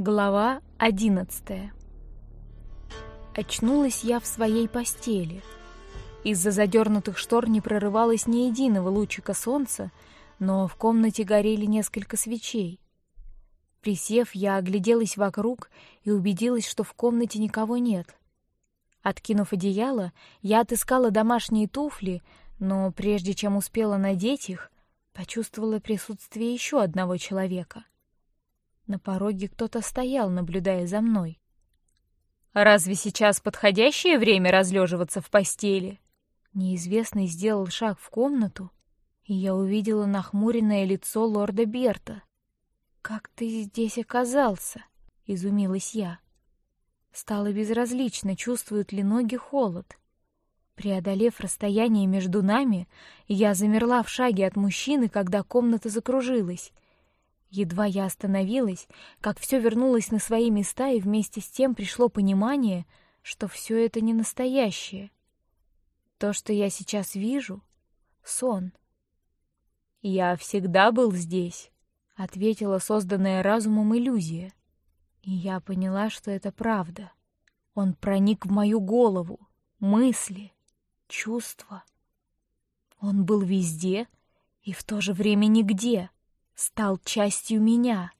Глава одиннадцатая. Очнулась я в своей постели. Из-за задернутых штор не прорывалось ни единого лучика солнца, но в комнате горели несколько свечей. Присев, я огляделась вокруг и убедилась, что в комнате никого нет. Откинув одеяло, я отыскала домашние туфли, но прежде чем успела надеть их, почувствовала присутствие еще одного человека — на пороге кто-то стоял, наблюдая за мной. Разве сейчас подходящее время разлеживаться в постели? Неизвестный сделал шаг в комнату, и я увидела нахмуренное лицо лорда Берта. Как ты здесь оказался? Изумилась я. Стало безразлично, чувствуют ли ноги холод. Преодолев расстояние между нами, я замерла в шаге от мужчины, когда комната закружилась, Едва я остановилась, как все вернулось на свои места, и вместе с тем пришло понимание, что все это не настоящее. То, что я сейчас вижу, сон. Я всегда был здесь, ответила созданная разумом иллюзия, и я поняла, что это правда. Он проник в мою голову, мысли, чувства. Он был везде и в то же время нигде стал частью меня.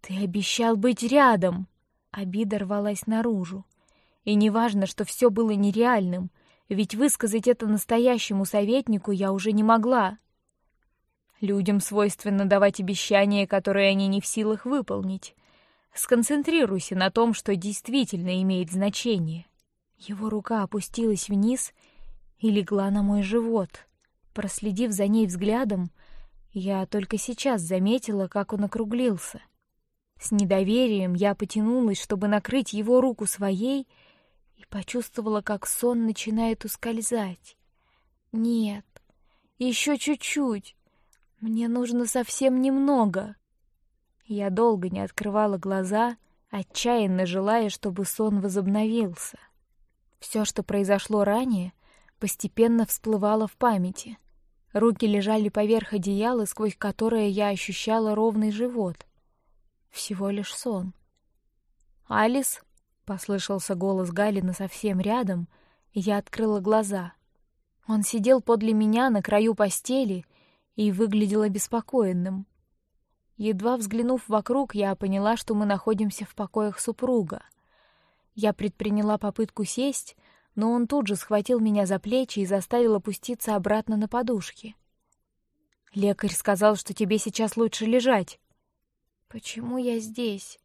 Ты обещал быть рядом. Обида рвалась наружу. И неважно, что все было нереальным, ведь высказать это настоящему советнику я уже не могла. Людям свойственно давать обещания, которые они не в силах выполнить. Сконцентрируйся на том, что действительно имеет значение. Его рука опустилась вниз и легла на мой живот. Проследив за ней взглядом, я только сейчас заметила, как он округлился. С недоверием я потянулась, чтобы накрыть его руку своей, и почувствовала, как сон начинает ускользать. Нет, еще чуть-чуть. Мне нужно совсем немного. Я долго не открывала глаза, отчаянно желая, чтобы сон возобновился. Все, что произошло ранее, постепенно всплывало в памяти. Руки лежали поверх одеяла, сквозь которое я ощущала ровный живот. Всего лишь сон. Алис, послышался голос Галины совсем рядом, я открыла глаза. Он сидел подле меня на краю постели и выглядел обеспокоенным. Едва взглянув вокруг, я поняла, что мы находимся в покоях супруга. Я предприняла попытку сесть, но он тут же схватил меня за плечи и заставил опуститься обратно на подушки. Лекарь сказал, что тебе сейчас лучше лежать. Почему я здесь?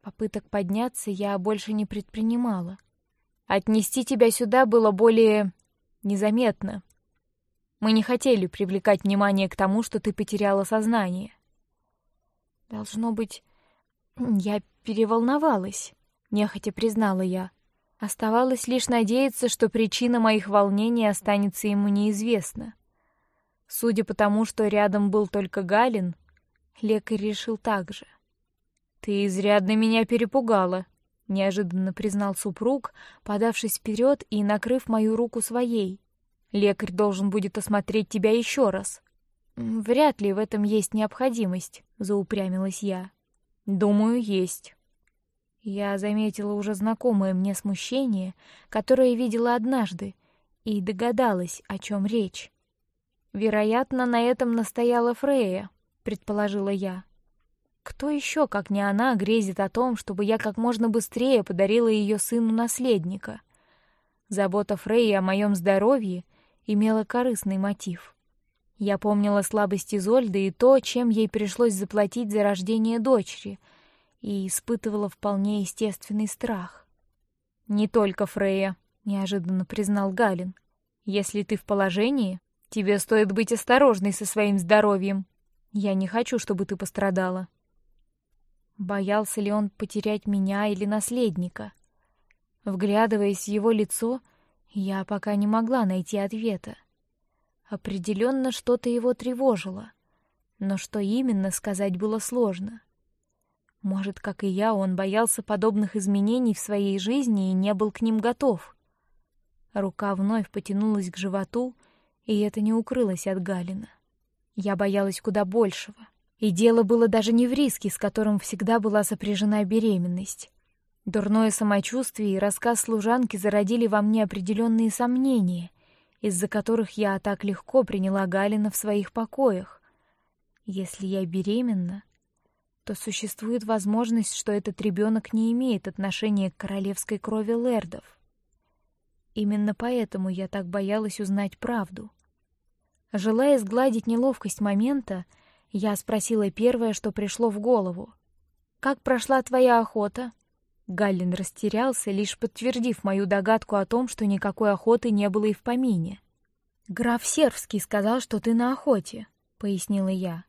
Попыток подняться я больше не предпринимала. Отнести тебя сюда было более незаметно. Мы не хотели привлекать внимание к тому, что ты потеряла сознание. Должно быть, я переволновалась. Нехотя признала я. Оставалось лишь надеяться, что причина моих волнений останется ему неизвестна. Судя по тому, что рядом был только Галин, лекарь решил так же. Ты изрядно меня перепугала, неожиданно признал супруг, подавшись вперед и накрыв мою руку своей. Лекарь должен будет осмотреть тебя еще раз. Вряд ли в этом есть необходимость, заупрямилась я. Думаю, есть. Я заметила уже знакомое мне смущение, которое видела однажды, и догадалась, о чем речь. Вероятно, на этом настояла Фрея, предположила я. Кто еще, как не она, грезит о том, чтобы я как можно быстрее подарила ее сыну наследника? Забота Фреи о моем здоровье имела корыстный мотив. Я помнила слабости Зольды и то, чем ей пришлось заплатить за рождение дочери — и испытывала вполне естественный страх. Не только Фрея, неожиданно признал Галин. Если ты в положении, тебе стоит быть осторожной со своим здоровьем. Я не хочу, чтобы ты пострадала. Боялся ли он потерять меня или наследника? Вглядываясь в его лицо, я пока не могла найти ответа. Определенно что-то его тревожило, но что именно сказать было сложно. Может, как и я, он боялся подобных изменений в своей жизни и не был к ним готов. Рука вновь потянулась к животу, и это не укрылось от Галина. Я боялась куда большего. И дело было даже не в риске, с которым всегда была сопряжена беременность. Дурное самочувствие и рассказ служанки зародили во мне определенные сомнения, из-за которых я так легко приняла Галина в своих покоях. Если я беременна, то существует возможность, что этот ребенок не имеет отношения к королевской крови лэрдов. Именно поэтому я так боялась узнать правду. Желая сгладить неловкость момента, я спросила первое, что пришло в голову: "Как прошла твоя охота?" Галлин растерялся, лишь подтвердив мою догадку о том, что никакой охоты не было и в помине. Граф Сервский сказал, что ты на охоте, пояснила я.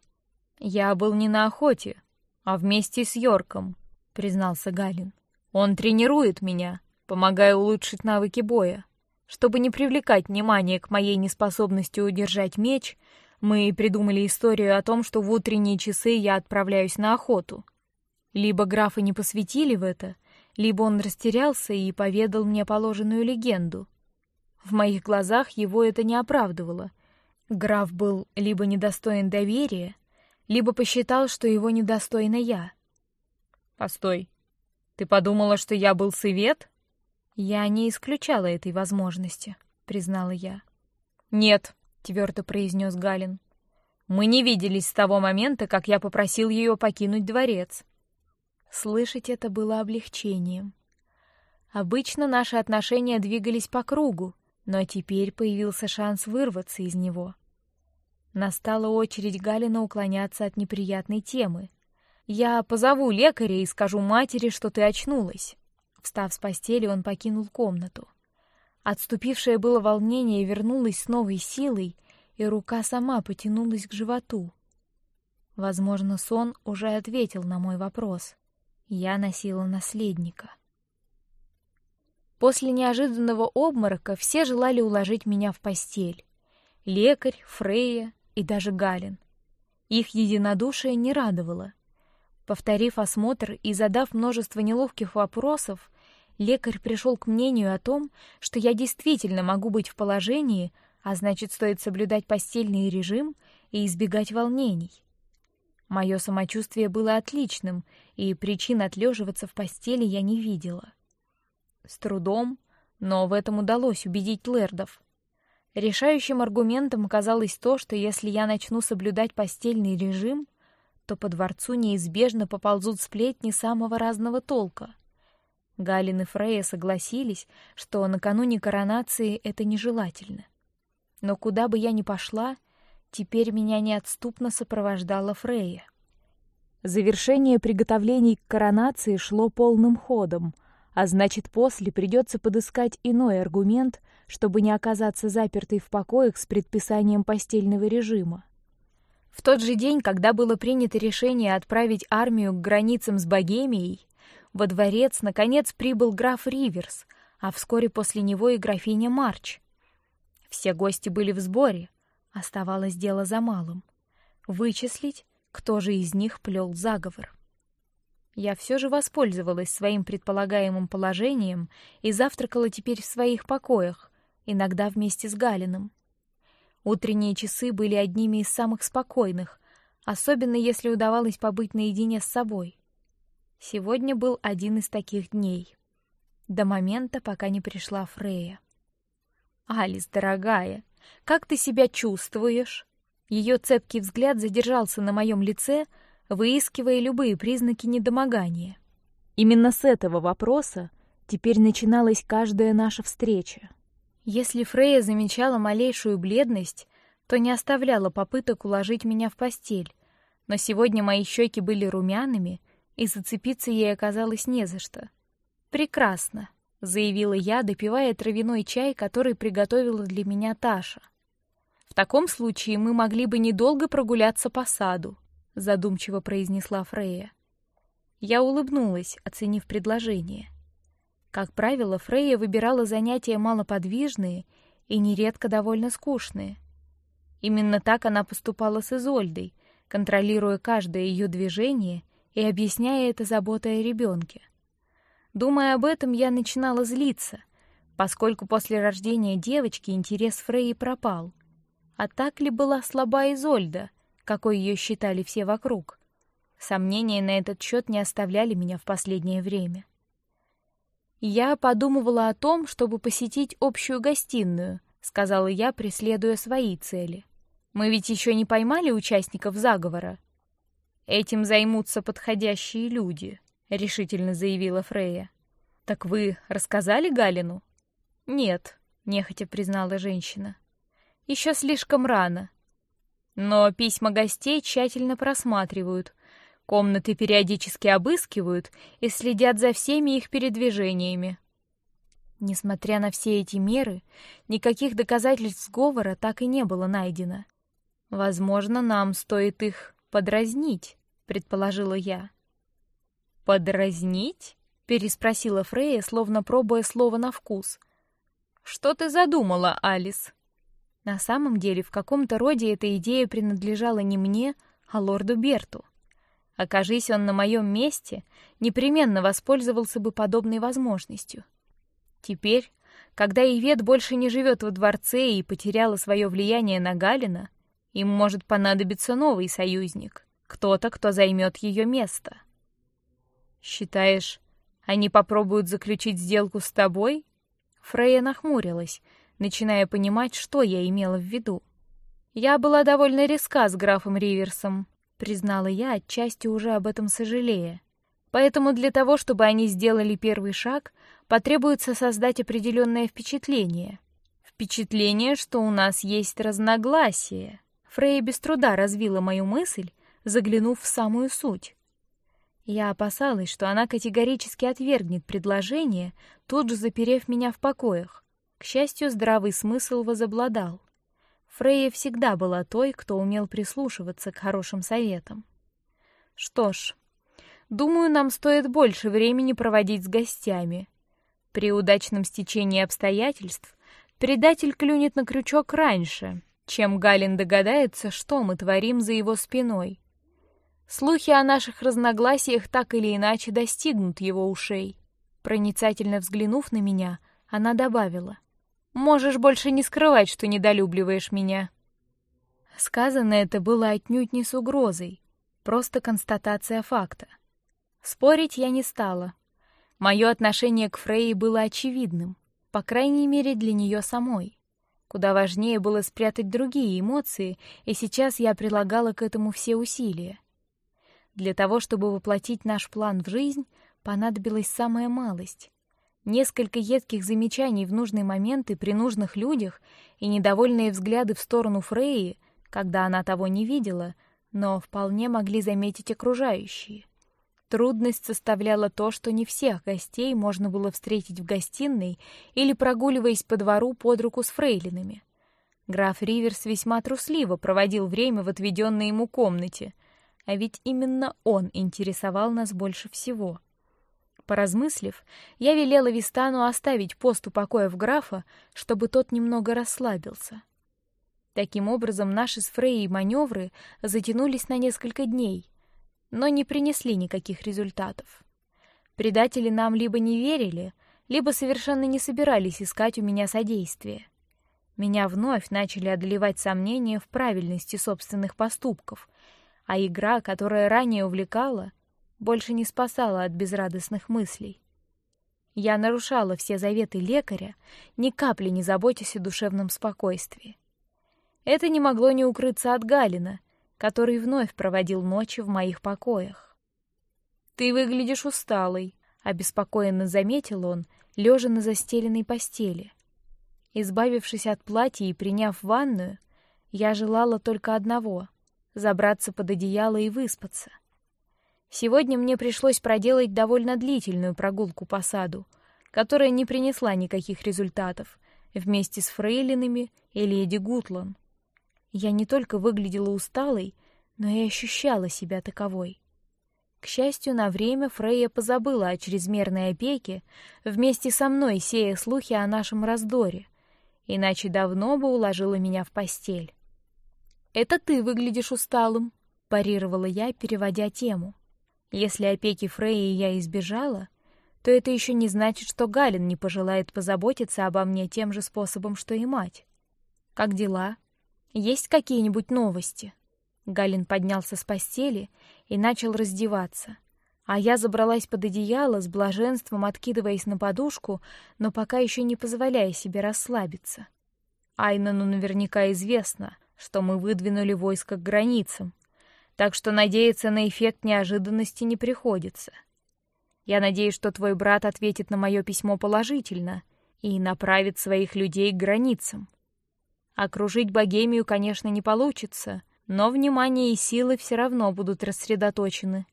Я был не на охоте, а вместе с Йорком, признался Галин. Он тренирует меня, помогая улучшить навыки боя. Чтобы не привлекать внимание к моей неспособности удержать меч, мы придумали историю о том, что в утренние часы я отправляюсь на охоту. Либо графа не посвятили в это, либо он растерялся и поведал мне положенную легенду. В моих глазах его это не оправдывало. Граф был либо недостоин доверия, либо посчитал, что его недостойна я. Постой, ты подумала, что я был совет? Я не исключала этой возможности, признала я. Нет, твердо произнес Галин. Мы не виделись с того момента, как я попросил ее покинуть дворец. Слышать это было облегчением. Обычно наши отношения двигались по кругу, но теперь появился шанс вырваться из него. Настала очередь Галина уклоняться от неприятной темы. Я позову лекаря и скажу матери, что ты очнулась. Встав с постели, он покинул комнату. Отступившее было волнение вернулось с новой силой, и рука сама потянулась к животу. Возможно, сон уже ответил на мой вопрос. Я носила наследника. После неожиданного обморока все желали уложить меня в постель. Лекарь, Фрейя и даже Галин. Их единодушие не радовало. Повторив осмотр и задав множество неловких вопросов, лекарь пришел к мнению о том, что я действительно могу быть в положении, а значит, стоит соблюдать постельный режим и избегать волнений. Мое самочувствие было отличным, и причин отлеживаться в постели я не видела. С трудом, но в этом удалось убедить лэрдов. Решающим аргументом оказалось то, что если я начну соблюдать постельный режим, то по дворцу неизбежно поползут сплетни самого разного толка. Галин и Фрея согласились, что накануне коронации это нежелательно. Но куда бы я ни пошла, теперь меня неотступно сопровождала Фрея. Завершение приготовлений к коронации шло полным ходом, а значит, после придется подыскать иной аргумент, чтобы не оказаться запертой в покоях с предписанием постельного режима. В тот же день, когда было принято решение отправить армию к границам с Богемией, во дворец наконец прибыл граф Риверс, а вскоре после него и графиня Марч. Все гости были в сборе, оставалось дело за малым: вычислить, кто же из них плел заговор. Я все же воспользовалась своим предполагаемым положением и завтракала теперь в своих покоях, иногда вместе с Галиным. Утренние часы были одними из самых спокойных, особенно если удавалось побыть наедине с собой. Сегодня был один из таких дней, до момента, пока не пришла Фрея. Алис, дорогая, как ты себя чувствуешь? Ее цепкий взгляд задержался на моем лице, выискивая любые признаки недомогания. Именно с этого вопроса теперь начиналась каждая наша встреча. Если Фрея замечала малейшую бледность, то не оставляла попыток уложить меня в постель, но сегодня мои щеки были румяными, и зацепиться ей оказалось не за что. Прекрасно, заявила я, допивая травяной чай, который приготовила для меня Таша. В таком случае мы могли бы недолго прогуляться по саду, задумчиво произнесла Фрея. Я улыбнулась, оценив предложение. Как правило, Фрея выбирала занятия малоподвижные и нередко довольно скучные. Именно так она поступала с Изольдой, контролируя каждое ее движение и объясняя это заботой о ребенке. Думая об этом, я начинала злиться, поскольку после рождения девочки интерес Фреи пропал. А так ли была слаба Изольда, какой ее считали все вокруг. Сомнения на этот счет не оставляли меня в последнее время. Я подумывала о том, чтобы посетить общую гостиную, сказала я, преследуя свои цели. Мы ведь еще не поймали участников заговора. Этим займутся подходящие люди, решительно заявила Фрея. Так вы рассказали Галину? Нет, нехотя признала женщина. Еще слишком рано. Но письма гостей тщательно просматривают, комнаты периодически обыскивают и следят за всеми их передвижениями. Несмотря на все эти меры, никаких доказательств сговора так и не было найдено. Возможно, нам стоит их подразнить, предположила я. Подразнить? переспросила Фрея, словно пробуя слово на вкус. Что ты задумала, Алис? На самом деле, в каком-то роде эта идея принадлежала не мне, а лорду Берту. Окажись он на моем месте, непременно воспользовался бы подобной возможностью. Теперь, когда Ивет больше не живет во дворце и потеряла свое влияние на Галина, им может понадобиться новый союзник, кто-то, кто займет ее место. Считаешь, они попробуют заключить сделку с тобой? Фрея нахмурилась, начиная понимать, что я имела в виду. Я была довольно резка с графом Риверсом, признала я, отчасти уже об этом сожалея. Поэтому для того, чтобы они сделали первый шаг, потребуется создать определенное впечатление. Впечатление, что у нас есть разногласия. Фрей без труда развила мою мысль, заглянув в самую суть. Я опасалась, что она категорически отвергнет предложение, тут же заперев меня в покоях. К счастью, здравый смысл возобладал. Фрейя всегда была той, кто умел прислушиваться к хорошим советам. Что ж, думаю, нам стоит больше времени проводить с гостями. При удачном стечении обстоятельств предатель клюнет на крючок раньше, чем Галин догадается, что мы творим за его спиной. Слухи о наших разногласиях так или иначе достигнут его ушей. Проницательно взглянув на меня, она добавила: "Можешь больше не скрывать, что недолюбливаешь меня". Сказано это было отнюдь не с угрозой, просто констатация факта. Спорить я не стала. Мое отношение к Фрей было очевидным, по крайней мере для нее самой. Куда важнее было спрятать другие эмоции, и сейчас я прилагала к этому все усилия. Для того, чтобы воплотить наш план в жизнь, понадобилась самая малость. Несколько едких замечаний в нужный момент и при нужных людях, и недовольные взгляды в сторону Фреи, когда она того не видела, но вполне могли заметить окружающие. Трудность составляла то, что не всех гостей можно было встретить в гостиной или прогуливаясь по двору под руку с фрейлинами. Граф Риверс весьма трусливо проводил время в отведенной ему комнате, а ведь именно он интересовал нас больше всего. Поразмыслив, я велела Вистану оставить пост у покоя в графа, чтобы тот немного расслабился. Таким образом, наши с Фрейей маневры затянулись на несколько дней, но не принесли никаких результатов. Предатели нам либо не верили, либо совершенно не собирались искать у меня содействия. Меня вновь начали одолевать сомнения в правильности собственных поступков, а игра, которая ранее увлекала, больше не спасала от безрадостных мыслей. Я нарушала все заветы лекаря, ни капли не заботясь о душевном спокойствии. Это не могло не укрыться от Галина, который вновь проводил ночи в моих покоях. Ты выглядишь усталой, обеспокоенно заметил он, лежа на застеленной постели. Избавившись от платья и приняв ванную, я желала только одного — забраться под одеяло и выспаться. Сегодня мне пришлось проделать довольно длительную прогулку по саду, которая не принесла никаких результатов, вместе с фрейлинами и леди Гутлан. Я не только выглядела усталой, но и ощущала себя таковой. К счастью, на время Фрейя позабыла о чрезмерной опеке, вместе со мной сея слухи о нашем раздоре, иначе давно бы уложила меня в постель. Это ты выглядишь усталым, парировала я, переводя тему. Если опеки Фрейи я избежала, то это еще не значит, что Галин не пожелает позаботиться обо мне тем же способом, что и мать. Как дела? Есть какие-нибудь новости? Галин поднялся с постели и начал раздеваться, а я забралась под одеяло с блаженством, откидываясь на подушку, но пока еще не позволяя себе расслабиться. Айнану наверняка известно, что мы выдвинули войско к границам, так что надеяться на эффект неожиданности не приходится. Я надеюсь, что твой брат ответит на мое письмо положительно и направит своих людей к границам. Окружить Богемию, конечно, не получится, но внимание и силы все равно будут рассредоточены.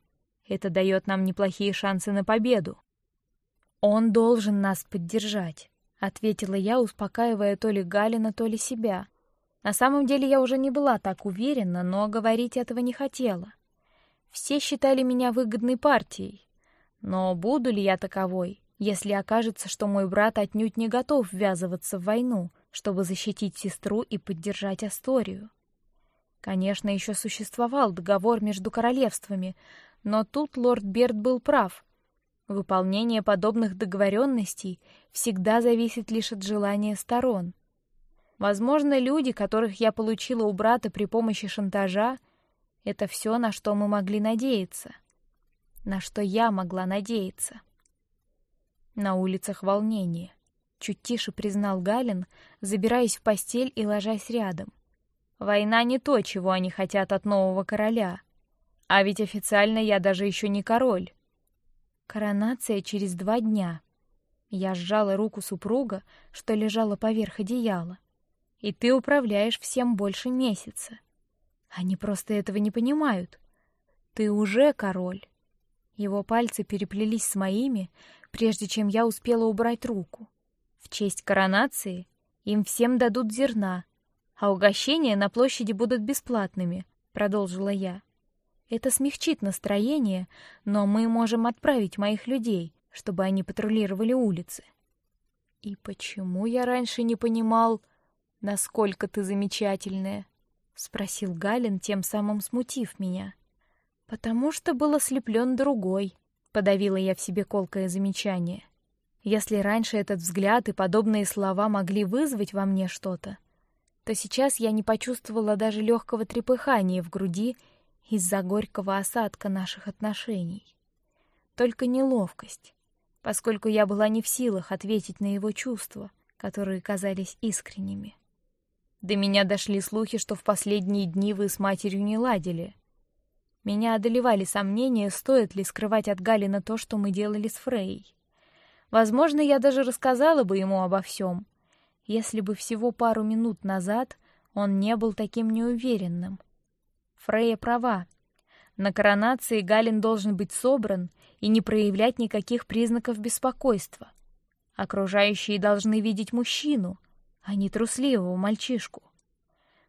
Это дает нам неплохие шансы на победу. Он должен нас поддержать, ответила я, успокаивая то ли Галина, то ли себя. На самом деле я уже не была так уверена, но говорить этого не хотела. Все считали меня выгодной партией, но буду ли я таковой, если окажется, что мой брат отнюдь не готов ввязываться в войну, чтобы защитить сестру и поддержать Асторию? Конечно, еще существовал договор между королевствами, но тут лорд Берт был прав. Выполнение подобных договоренностей всегда зависит лишь от желания сторон. Возможно, люди, которых я получила у брата при помощи шантажа, это все, на что мы могли надеяться на что я могла надеяться. На улицах волнение. Чуть тише признал Галин, забираясь в постель и ложась рядом. Война не то, чего они хотят от нового короля. А ведь официально я даже еще не король. Коронация через два дня. Я сжала руку супруга, что лежала поверх одеяла. И ты управляешь всем больше месяца. Они просто этого не понимают. Ты уже король. Его пальцы переплелись с моими, прежде чем я успела убрать руку. В честь коронации им всем дадут зерна, а угощения на площади будут бесплатными, продолжила я. Это смягчит настроение, но мы можем отправить моих людей, чтобы они патрулировали улицы. И почему я раньше не понимал, насколько ты замечательная? спросил Галин, тем самым смутив меня. Потому что был ослеплен другой. Подавила я в себе колкое замечание. Если раньше этот взгляд и подобные слова могли вызвать во мне что-то, то сейчас я не почувствовала даже легкого трепыхания в груди из-за горького осадка наших отношений. Только неловкость, поскольку я была не в силах ответить на его чувства, которые казались искренними. До меня дошли слухи, что в последние дни вы с матерью не ладили. Меня одолевали сомнения, стоит ли скрывать от Галина то, что мы делали с Фрей. Возможно, я даже рассказала бы ему обо всем, если бы всего пару минут назад он не был таким неуверенным. Фрейя права. На коронации Галин должен быть собран и не проявлять никаких признаков беспокойства. Окружающие должны видеть мужчину, а не трусливого мальчишку.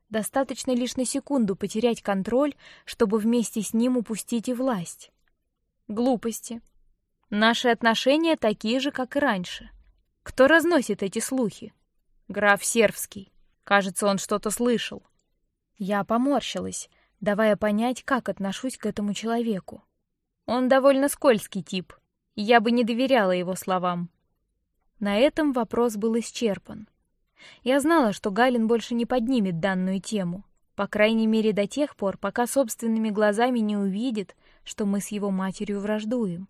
Достаточно лишь на секунду потерять контроль, чтобы вместе с ним упустить и власть. Глупости. Наши отношения такие же, как и раньше. Кто разносит эти слухи? Граф Сервский. Кажется, он что-то слышал. Я поморщилась, давая понять, как отношусь к этому человеку. Он довольно скользкий тип. Я бы не доверяла его словам. На этом вопрос был исчерпан. Я знала, что Галин больше не поднимет данную тему, по крайней мере до тех пор, пока собственными глазами не увидит, что мы с его матерью враждуем.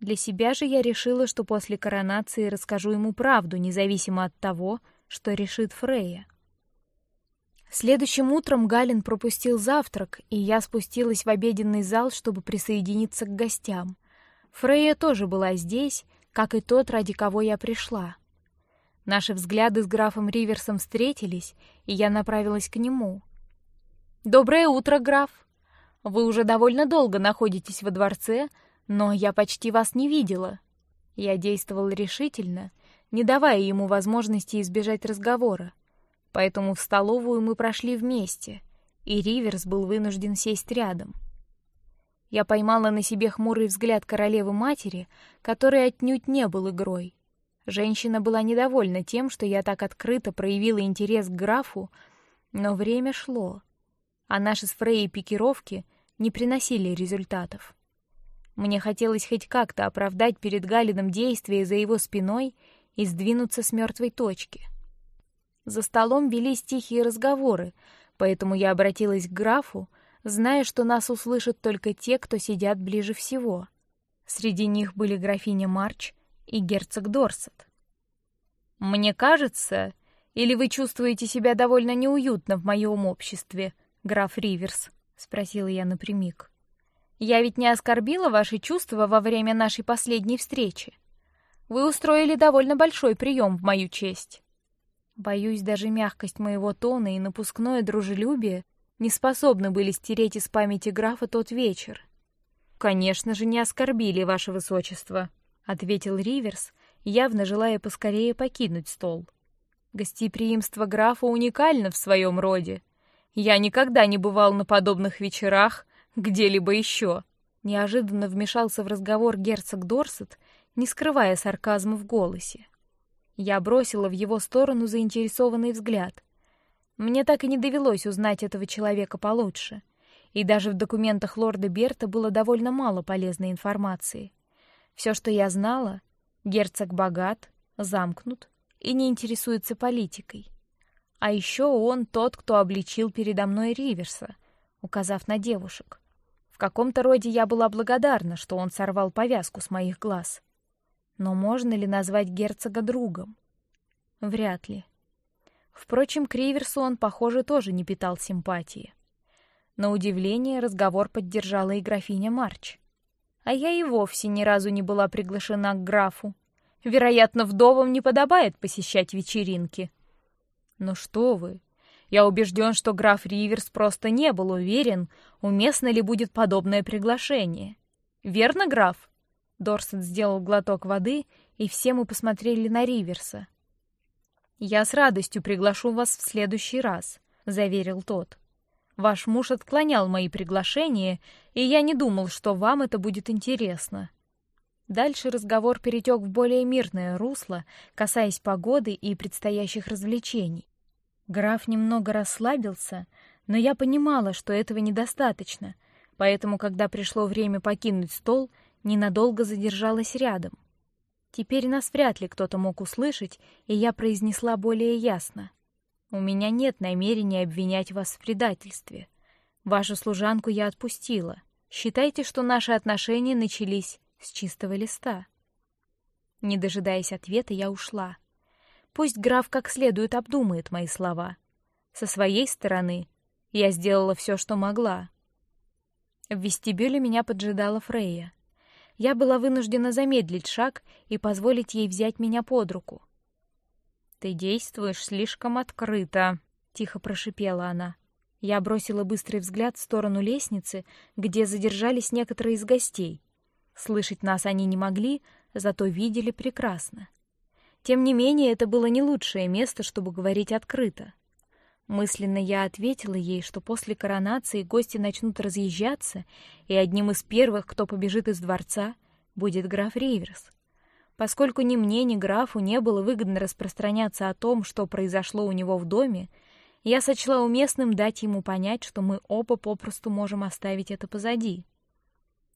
Для себя же я решила, что после коронации расскажу ему правду, независимо от того, что решит Фрея. Следующим утром Галин пропустил завтрак, и я спустилась в обеденный зал, чтобы присоединиться к гостям. Фрея тоже была здесь, как и тот, ради кого я пришла. Наши взгляды с графом Риверсом встретились, и я направилась к нему. Доброе утро, граф. Вы уже довольно долго находитесь во дворце, но я почти вас не видела. Я действовал решительно, не давая ему возможности избежать разговора, поэтому в столовую мы прошли вместе, и Риверс был вынужден сесть рядом. Я поймала на себе хмурый взгляд королевы матери, который отнюдь не был игрой. Женщина была недовольна тем, что я так открыто проявила интерес к графу, но время шло, а наши с Фрей пикировки не приносили результатов. Мне хотелось хоть как-то оправдать перед Галином действия за его спиной и сдвинуться с мертвой точки. За столом велись тихие разговоры, Поэтому я обратилась к графу, зная, что нас услышат только те, кто сидят ближе всего. Среди них были графиня Марч и герцог Дорсет. Мне кажется, или вы чувствуете себя довольно неуютно в моем обществе, граф Риверс? – спросила я напрямик. Я ведь не оскорбила ваши чувства во время нашей последней встречи. Вы устроили довольно большой прием в мою честь. Боюсь, даже мягкость моего тона и напускное дружелюбие не способны были стереть из памяти графа тот вечер. Конечно же, не оскорбили ваше высочество, ответил Риверс, явно желая поскорее покинуть стол. Гостеприимство графа уникально в своем роде. Я никогда не бывал на подобных вечерах где-либо еще. Неожиданно вмешался в разговор герцог Дорсет, не скрывая сарказма в голосе. Я бросила в его сторону заинтересованный взгляд. Мне так и не довелось узнать этого человека получше, и даже в документах лорда Берта было довольно мало полезной информации. Все, что я знала, герцог богат, замкнут и не интересуется политикой. А еще он тот, кто обличил передо мной Риверса, указав на девушек. В каком-то роде я была благодарна, что он сорвал повязку с моих глаз. Но можно ли назвать герцога другом? Вряд ли. Впрочем, к Риверсу он, похоже, тоже не питал симпатии. На удивление разговор поддержала и графиня Марч, а я и вовсе ни разу не была приглашена к графу. Вероятно, вдовам не подобает посещать вечеринки. Но что вы? Я убежден, что граф Риверс просто не был уверен, уместно ли будет подобное приглашение. Верно, граф? Дорсет сделал глоток воды, и все мы посмотрели на Риверса. Я с радостью приглашу вас в следующий раз, заверил тот. Ваш муж отклонял мои приглашения, и я не думал, что вам это будет интересно. Дальше разговор перетек в более мирное русло, касаясь погоды и предстоящих развлечений. Граф немного расслабился, но я понимала, что этого недостаточно, поэтому, когда пришло время покинуть стол, ненадолго задержалась рядом. Теперь нас вряд ли кто-то мог услышать, и я произнесла более ясно: "У меня нет намерения обвинять вас в предательстве. Вашу служанку я отпустила. Считайте, что наши отношения начались с чистого листа". Не дожидаясь ответа, я ушла. Пусть граф как следует обдумает мои слова. Со своей стороны я сделала все, что могла. В вестибюле меня поджидала Фрейя я была вынуждена замедлить шаг и позволить ей взять меня под руку. Ты действуешь слишком открыто, тихо прошипела она. Я бросила быстрый взгляд в сторону лестницы, где задержались некоторые из гостей. Слышать нас они не могли, зато видели прекрасно. Тем не менее, это было не лучшее место, чтобы говорить открыто. Мысленно я ответила ей, что после коронации гости начнут разъезжаться, и одним из первых, кто побежит из дворца, будет граф Риверс. Поскольку ни мне, ни графу не было выгодно распространяться о том, что произошло у него в доме, я сочла уместным дать ему понять, что мы оба попросту можем оставить это позади.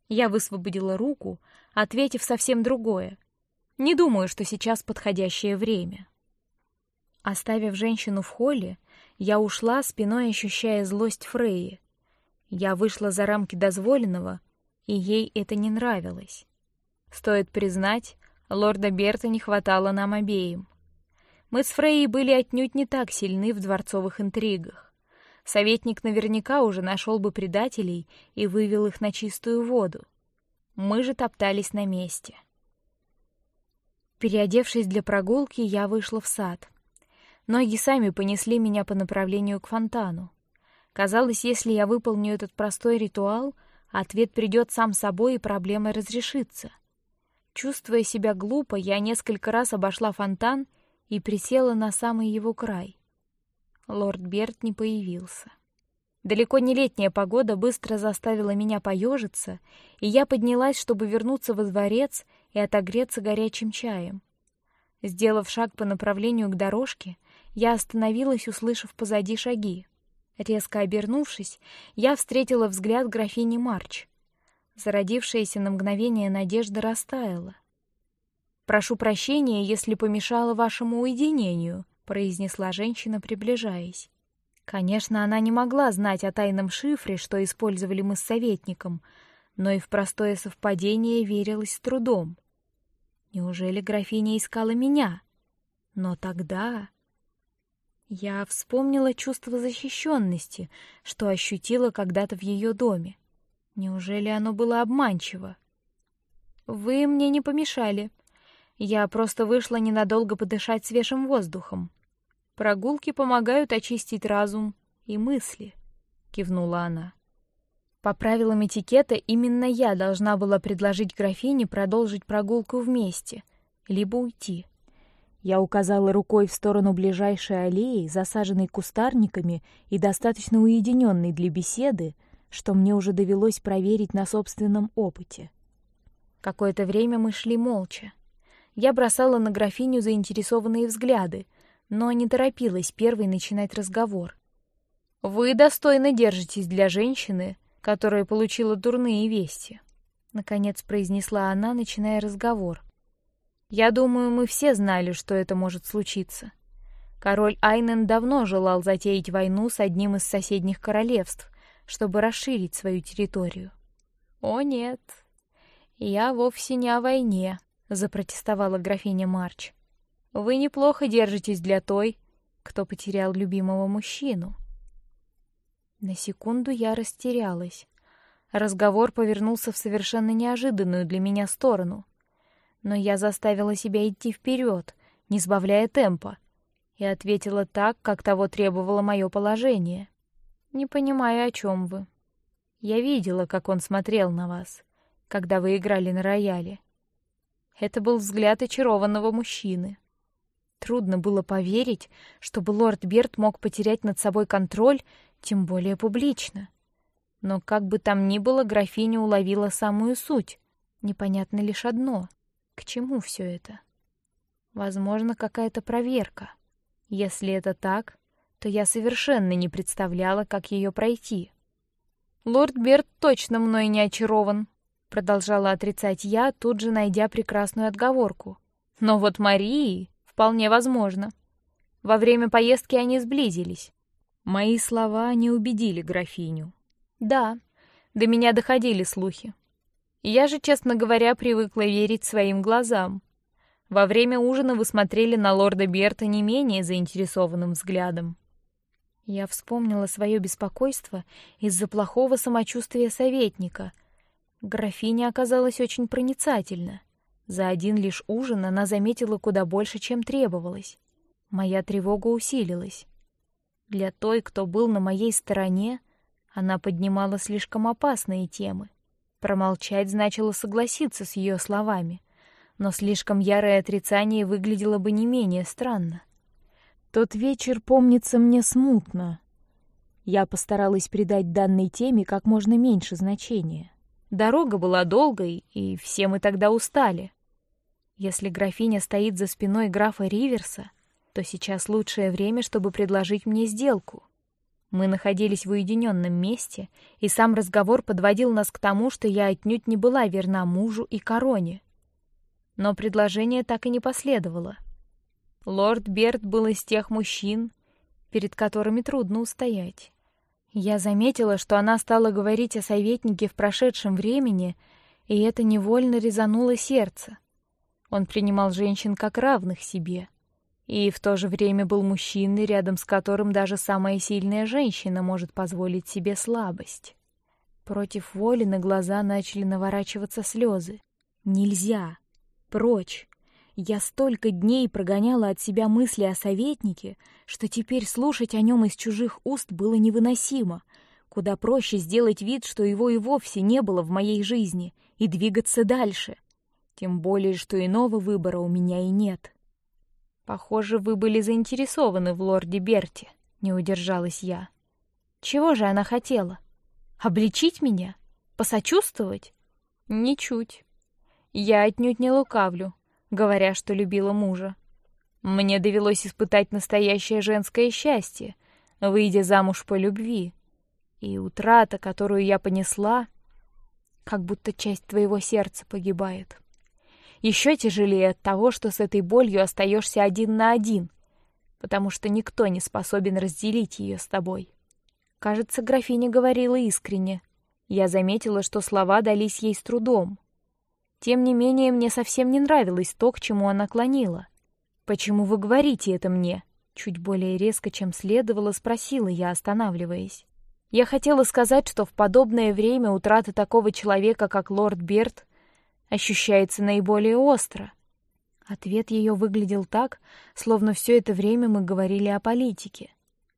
Я высвободила руку, ответив совсем другое. Не думаю, что сейчас подходящее время. Оставив женщину в холле, я ушла, спиной ощущая злость Фрейи. Я вышла за рамки дозволенного, и ей это не нравилось. Стоит признать, лорда Берта не хватало нам обеим. Мы с Фрейей были отнюдь не так сильны в дворцовых интригах. Советник наверняка уже нашел бы предателей и вывел их на чистую воду. Мы же топтались на месте. Переодевшись для прогулки, я вышла в сад. Ноги сами понесли меня по направлению к фонтану. Казалось, если я выполню этот простой ритуал, ответ придет сам собой и проблема разрешится. Чувствуя себя глупо, я несколько раз обошла фонтан и присела на самый его край. Лорд Берт не появился. Далеко не летняя погода быстро заставила меня поежиться, и я поднялась, чтобы вернуться во дворец и отогреться горячим чаем. Сделав шаг по направлению к дорожке, я остановилась, услышав позади шаги. Резко обернувшись, я встретила взгляд графини Марч. Зародившаяся на мгновение надежда растаяла. Прошу прощения, если помешала вашему уединению, произнесла женщина, приближаясь. Конечно, она не могла знать о тайном шифре, что использовали мы с советником, но и в простое совпадение верилась с трудом. Неужели графиня искала меня? Но тогда я вспомнила чувство защищенности, что ощутила когда-то в ее доме. Неужели оно было обманчиво? Вы мне не помешали. Я просто вышла ненадолго подышать свежим воздухом. Прогулки помогают очистить разум и мысли, кивнула она. По правилам этикета именно я должна была предложить графине продолжить прогулку вместе, либо уйти. Я указала рукой в сторону ближайшей аллеи, засаженной кустарниками и достаточно уединенной для беседы, что мне уже довелось проверить на собственном опыте. Какое-то время мы шли молча. Я бросала на графиню заинтересованные взгляды, но не торопилась первой начинать разговор. Вы достойно держитесь для женщины, которая получила дурные вести, наконец произнесла она, начиная разговор. Я думаю, мы все знали, что это может случиться. Король Айнен давно желал затеять войну с одним из соседних королевств, чтобы расширить свою территорию. О нет, я вовсе не о войне, запротестовала графиня Марч. Вы неплохо держитесь для той, кто потерял любимого мужчину. На секунду я растерялась. Разговор повернулся в совершенно неожиданную для меня сторону но я заставила себя идти вперед, не сбавляя темпа, и ответила так, как того требовало мое положение. Не понимаю, о чем вы. Я видела, как он смотрел на вас, когда вы играли на рояле. Это был взгляд очарованного мужчины. Трудно было поверить, чтобы лорд Берт мог потерять над собой контроль, тем более публично. Но как бы там ни было, графиня уловила самую суть. Непонятно лишь одно: к чему все это? Возможно, какая-то проверка. Если это так, то я совершенно не представляла, как ее пройти. Лорд Берт точно мной не очарован, продолжала отрицать я, тут же найдя прекрасную отговорку. Но вот Марии вполне возможно. Во время поездки они сблизились. Мои слова не убедили графиню. Да, до меня доходили слухи. Я же, честно говоря, привыкла верить своим глазам. Во время ужина вы смотрели на лорда Берта не менее заинтересованным взглядом. Я вспомнила свое беспокойство из-за плохого самочувствия советника. Графиня оказалась очень проницательна. За один лишь ужин она заметила куда больше, чем требовалось. Моя тревога усилилась. Для той, кто был на моей стороне, она поднимала слишком опасные темы. Промолчать значило согласиться с ее словами, но слишком ярое отрицание выглядело бы не менее странно. Тот вечер помнится мне смутно. Я постаралась придать данной теме как можно меньше значения. Дорога была долгой, и все мы тогда устали. Если графиня стоит за спиной графа Риверса, то сейчас лучшее время, чтобы предложить мне сделку. Мы находились в уединенном месте, и сам разговор подводил нас к тому, что я отнюдь не была верна мужу и короне. Но предложение так и не последовало. Лорд Берт был из тех мужчин, перед которыми трудно устоять. Я заметила, что она стала говорить о советнике в прошедшем времени, и это невольно резануло сердце. Он принимал женщин как равных себе — и в то же время был мужчиной, рядом с которым даже самая сильная женщина может позволить себе слабость. Против воли на глаза начали наворачиваться слезы. Нельзя, прочь. Я столько дней прогоняла от себя мысли о советнике, что теперь слушать о нем из чужих уст было невыносимо. Куда проще сделать вид, что его и вовсе не было в моей жизни, и двигаться дальше. Тем более, что иного выбора у меня и нет. Похоже, вы были заинтересованы в лорде Берти. Не удержалась я. Чего же она хотела? Обличить меня? Посочувствовать? Ничуть. Я отнюдь не лукавлю, говоря, что любила мужа. Мне довелось испытать настоящее женское счастье, выйдя замуж по любви, и утрата, которую я понесла, как будто часть твоего сердца погибает. Еще тяжелее от того, что с этой болью остаешься один на один. потому что никто не способен разделить ее с тобой. Кажется, графиня говорила искренне. Я заметила, что слова дались ей с трудом. Тем не менее, мне совсем не нравилось то, к чему она клонила. Почему вы говорите это мне? Чуть более резко, чем следовало, спросила я, останавливаясь. Я хотела сказать, что в подобное время утрата такого человека, как лорд Берт, ощущается наиболее остро. Ответ ее выглядел так, словно все это время мы говорили о политике.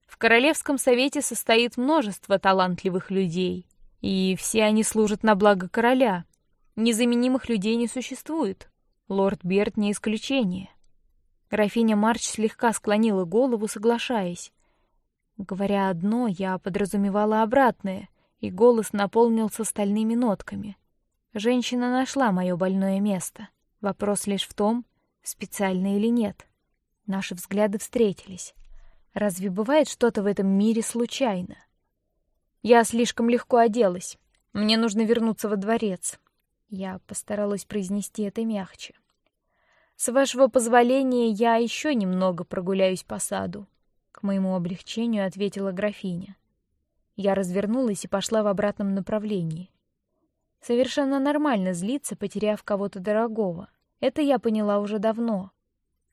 В королевском совете состоит множество талантливых людей, и все они служат на благо короля. Незаменимых людей не существует. Лорд Берт не исключение. Графиня Марч слегка склонила голову, соглашаясь. Говоря одно, я подразумевала обратное, и голос наполнился стальными нотками. Женщина нашла мое больное место. Вопрос лишь в том, специально или нет. Наши взгляды встретились. Разве бывает что-то в этом мире случайно? Я слишком легко оделась. Мне нужно вернуться во дворец. Я постаралась произнести это мягче. С вашего позволения, я еще немного прогуляюсь по саду. К моему облегчению ответила графиня. Я развернулась и пошла в обратном направлении. Совершенно нормально злиться, потеряв кого-то дорогого. Это я поняла уже давно.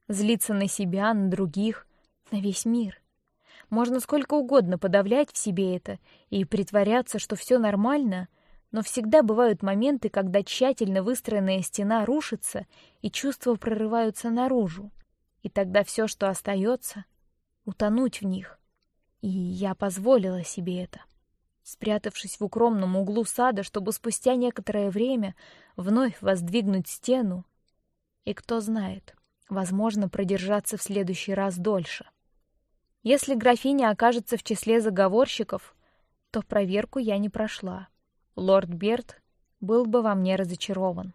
Злиться на себя, на других, на весь мир. Можно сколько угодно подавлять в себе это и притворяться, что все нормально, но всегда бывают моменты, когда тщательно выстроенная стена рушится и чувства прорываются наружу, и тогда все, что остается, утонуть в них. И я позволила себе это, спрятавшись в укромном углу сада, чтобы спустя некоторое время вновь воздвигнуть стену. И кто знает, возможно, продержаться в следующий раз дольше. Если графиня окажется в числе заговорщиков, то проверку я не прошла лорд Берт был бы во мне разочарован.